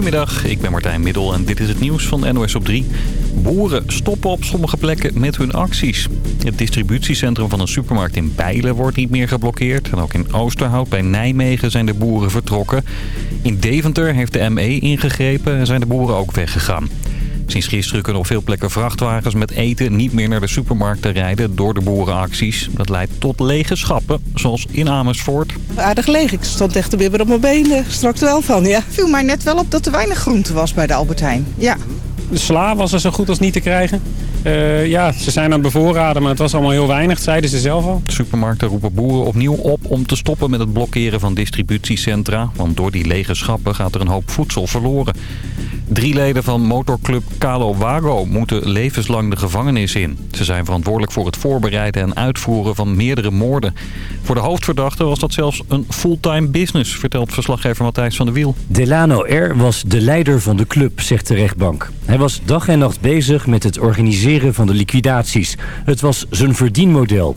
Goedemiddag, ik ben Martijn Middel en dit is het nieuws van NOS op 3. Boeren stoppen op sommige plekken met hun acties. Het distributiecentrum van een supermarkt in Bijlen wordt niet meer geblokkeerd. En ook in Oosterhout bij Nijmegen zijn de boeren vertrokken. In Deventer heeft de ME ingegrepen en zijn de boeren ook weggegaan. Sinds gisteren kunnen op veel plekken vrachtwagens met eten niet meer naar de supermarkten rijden door de boerenacties. Dat leidt tot lege schappen, zoals in Amersfoort. Aardig leeg. Ik stond echt weer op mijn benen. Straks wel van, ja. viel mij net wel op dat er weinig groente was bij de Albert Heijn. Ja. De sla was er zo goed als niet te krijgen. Uh, ja, ze zijn aan het bevoorraden, maar het was allemaal heel weinig, zeiden ze zelf al. De supermarkten roepen boeren opnieuw op om te stoppen met het blokkeren van distributiecentra. Want door die lege schappen gaat er een hoop voedsel verloren. Drie leden van motorclub Calo Wago moeten levenslang de gevangenis in. Ze zijn verantwoordelijk voor het voorbereiden en uitvoeren van meerdere moorden. Voor de hoofdverdachte was dat zelfs een fulltime business, vertelt verslaggever Matthijs van der Wiel. Delano R. was de leider van de club, zegt de rechtbank. Hij was dag en nacht bezig met het organiseren van de liquidaties. Het was zijn verdienmodel.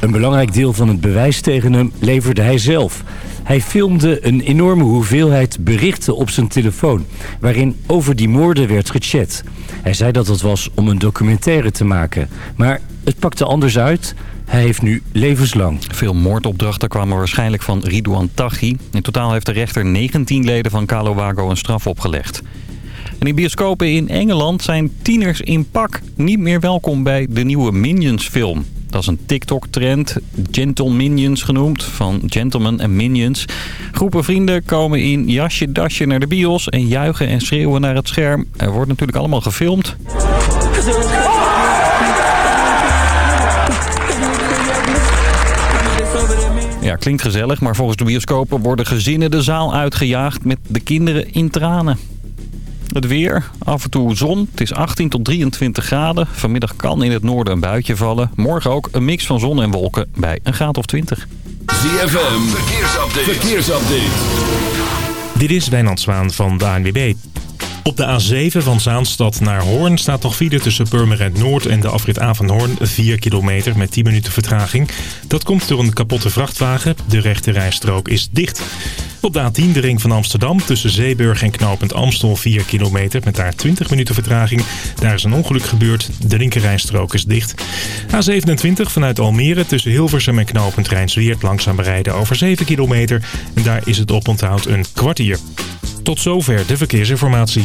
Een belangrijk deel van het bewijs tegen hem leverde hij zelf. Hij filmde een enorme hoeveelheid berichten op zijn telefoon... waarin over die moorden werd gechat. Hij zei dat het was om een documentaire te maken. Maar het pakte anders uit... Hij heeft nu levenslang. Veel moordopdrachten kwamen waarschijnlijk van Ridouan Taghi. In totaal heeft de rechter 19 leden van Wago een straf opgelegd. En in bioscopen in Engeland zijn tieners in pak niet meer welkom bij de nieuwe Minions film. Dat is een TikTok-trend, Gentle Minions genoemd, van Gentlemen en Minions. Groepen vrienden komen in jasje-dasje naar de bios en juichen en schreeuwen naar het scherm. Er wordt natuurlijk allemaal gefilmd. Ja, klinkt gezellig, maar volgens de bioscopen worden gezinnen de zaal uitgejaagd met de kinderen in tranen. Het weer, af en toe zon. Het is 18 tot 23 graden. Vanmiddag kan in het noorden een buitje vallen. Morgen ook een mix van zon en wolken bij een graad of 20. ZFM, verkeersupdate. verkeersupdate. Dit is Wijnand Zwaan van de ANWB. Op de A7 van Zaanstad naar Hoorn staat nog file tussen Purmerend Noord en de afrit A van Hoorn. 4 kilometer met 10 minuten vertraging. Dat komt door een kapotte vrachtwagen. De rechte rijstrook is dicht. Op de A10 de ring van Amsterdam tussen Zeeburg en knooppunt Amstel 4 kilometer met daar 20 minuten vertraging. Daar is een ongeluk gebeurd. De linkerrijstrook is dicht. A27 vanuit Almere tussen Hilversum en knooppunt Rijnsweert langzaam bereiden over 7 kilometer. En daar is het oponthoud een kwartier. Tot zover de verkeersinformatie.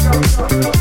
Go, go, go.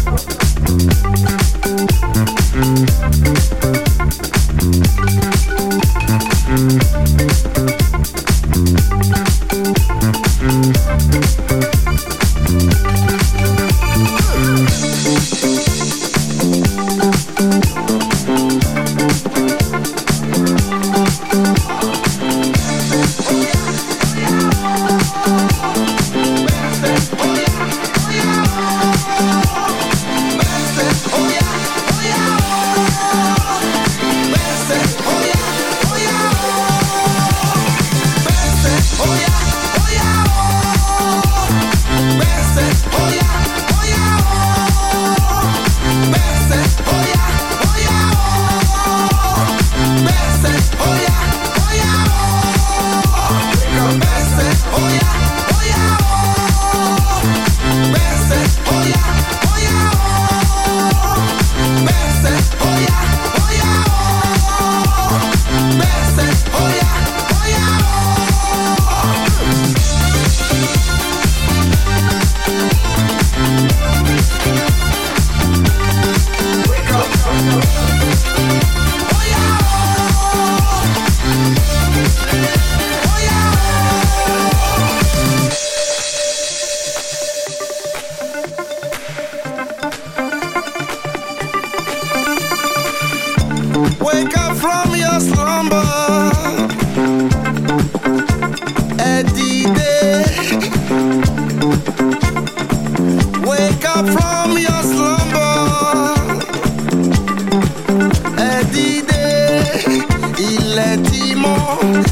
les démons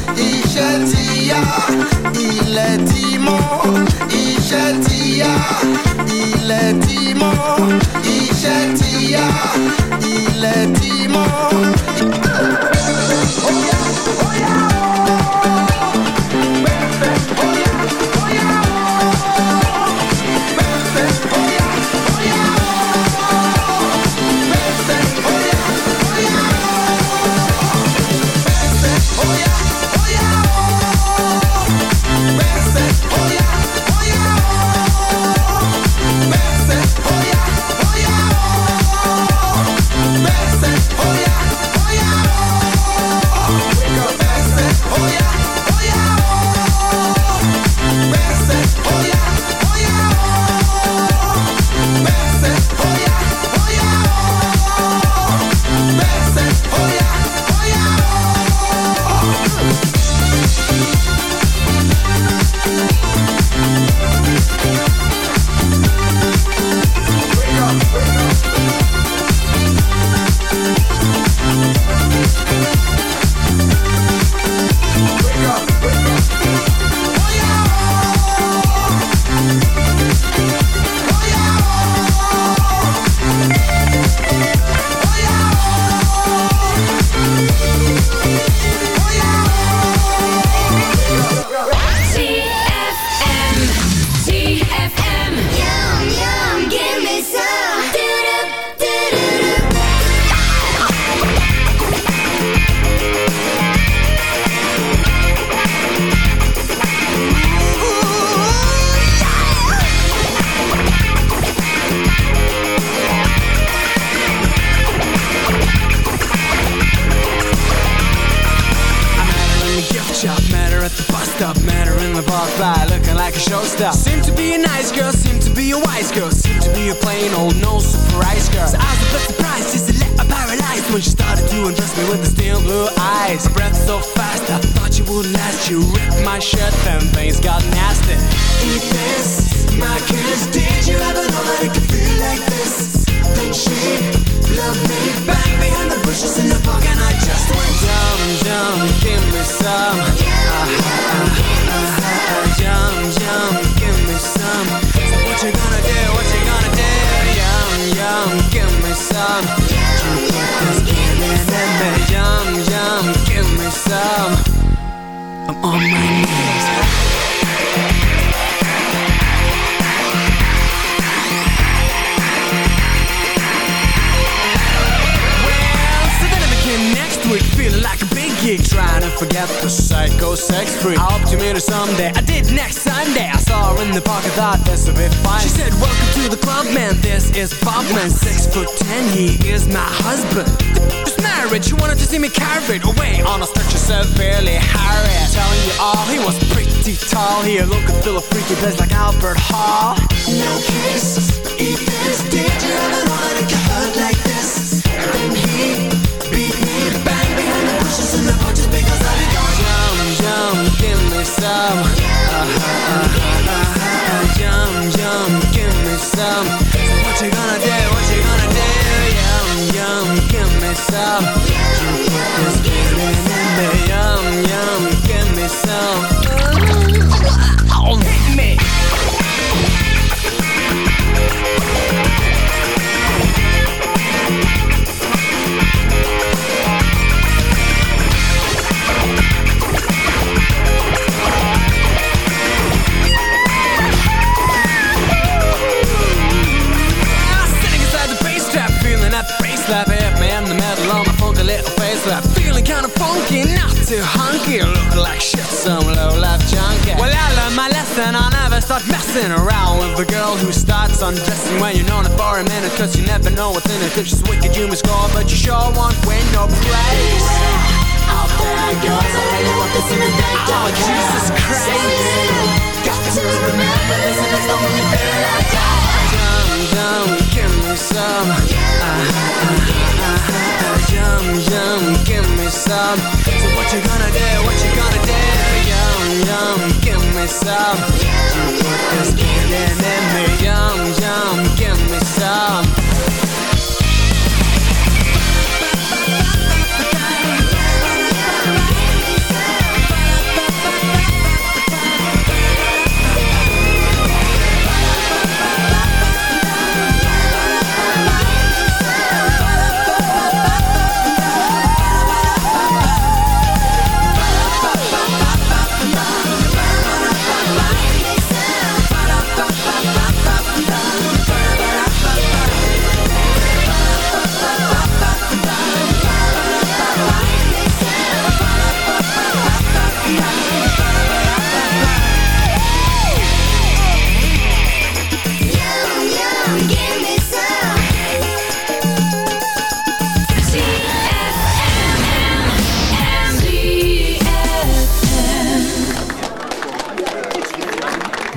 shit, then things got nasty. The Psycho sex free. I hope to meet her someday. I did next Sunday. I saw her in the park. I thought this would be fine. She said, "Welcome to the club, man. This is Bob, man. Six foot ten. He is my husband." Just married. She wanted to see me carried away on a stretcher, severely harried. Telling you all, he was pretty tall. He looked and feel a freaky place like Albert Hall. No kisses, even did you ever wanna get hurt like? some Yum, yum, give me some. So what you gonna do, what you gonna do? Yum, yum, give me some. You put this feeling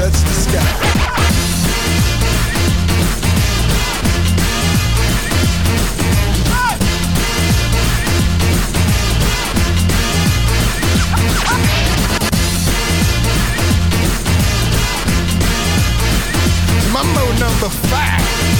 touch the sky. number five.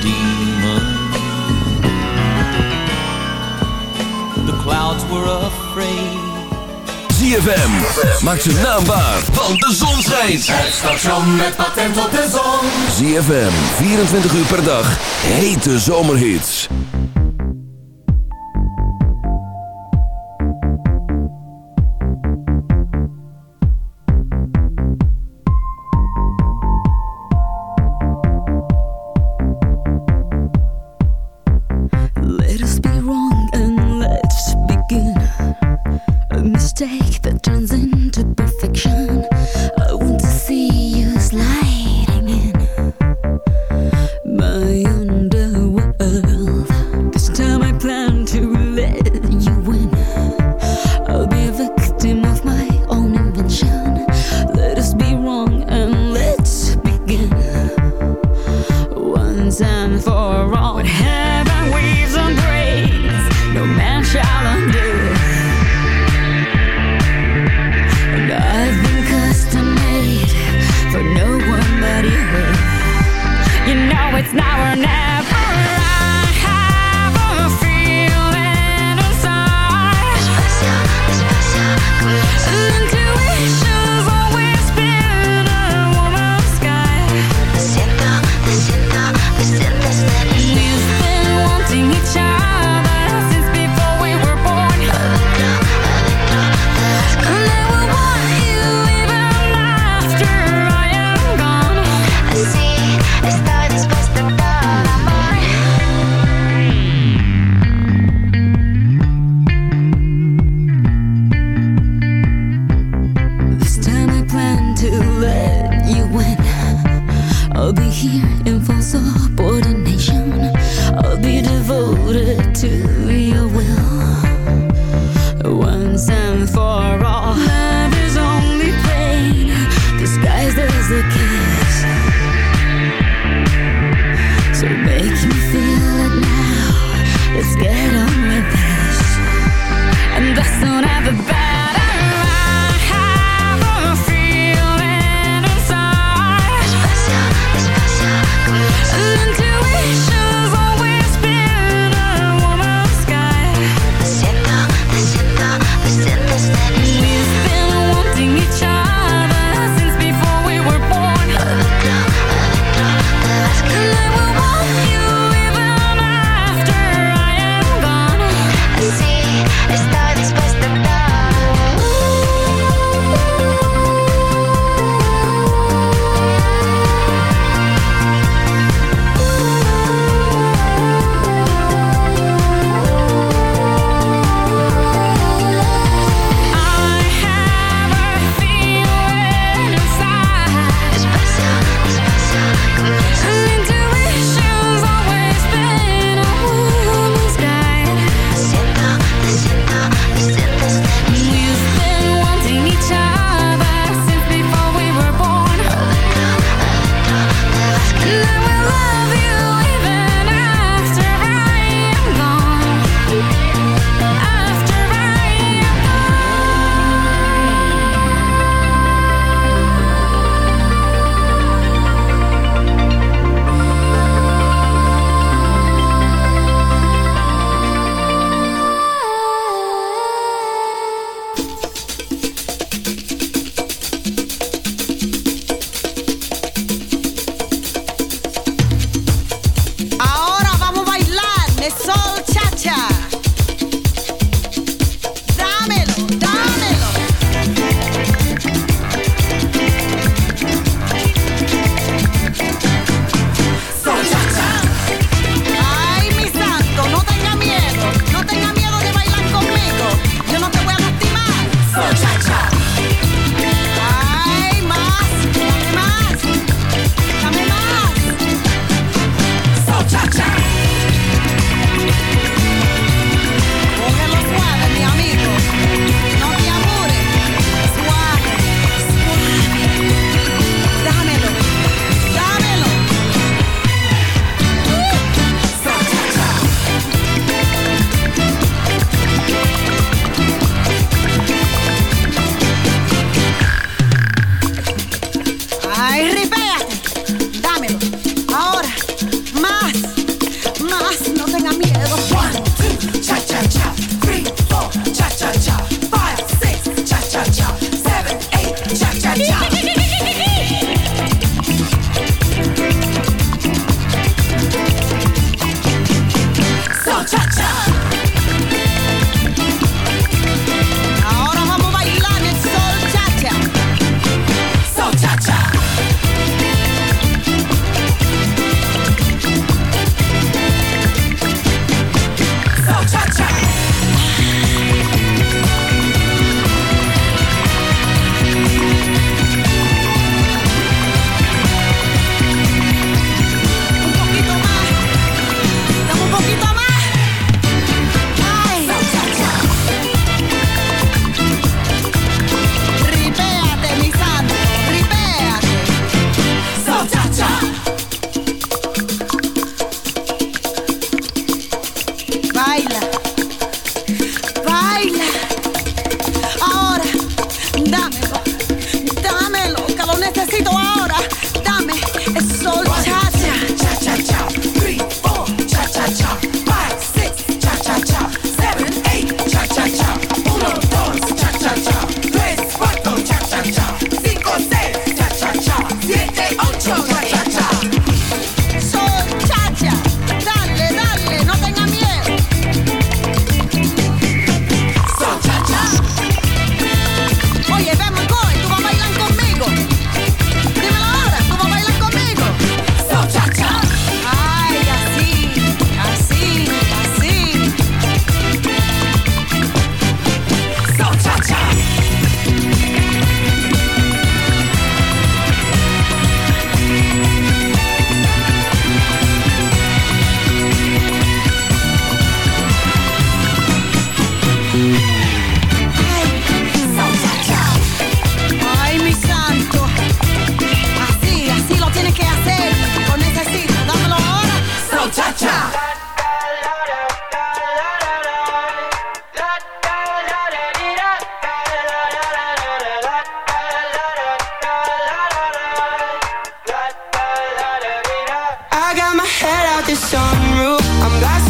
demon. The clouds were afraid. ZFM, maak zijn naam waar, want de zon schijnt. Het station met patent op de zon. ZFM, 24 uur per dag, hete zomerhits. Head out the sunroof, I'm blasting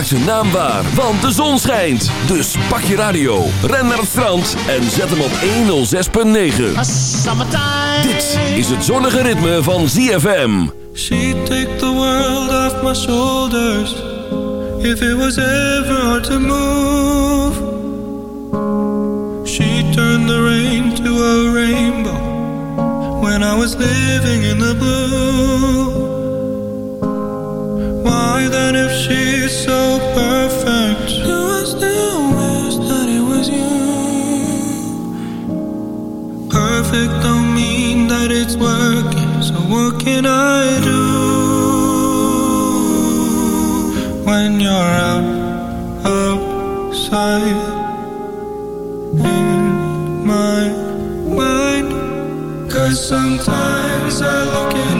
maak zijn naam waar, want de zon schijnt. Dus pak je radio, ren naar het strand en zet hem op 106.9. Dit is het zonnige ritme van ZFM. She take the world off my shoulders. If it was ever hard to move. She turned the rain to a rainbow. When I was living in the blue. can I do when you're out outside? In my mind, cause sometimes I look in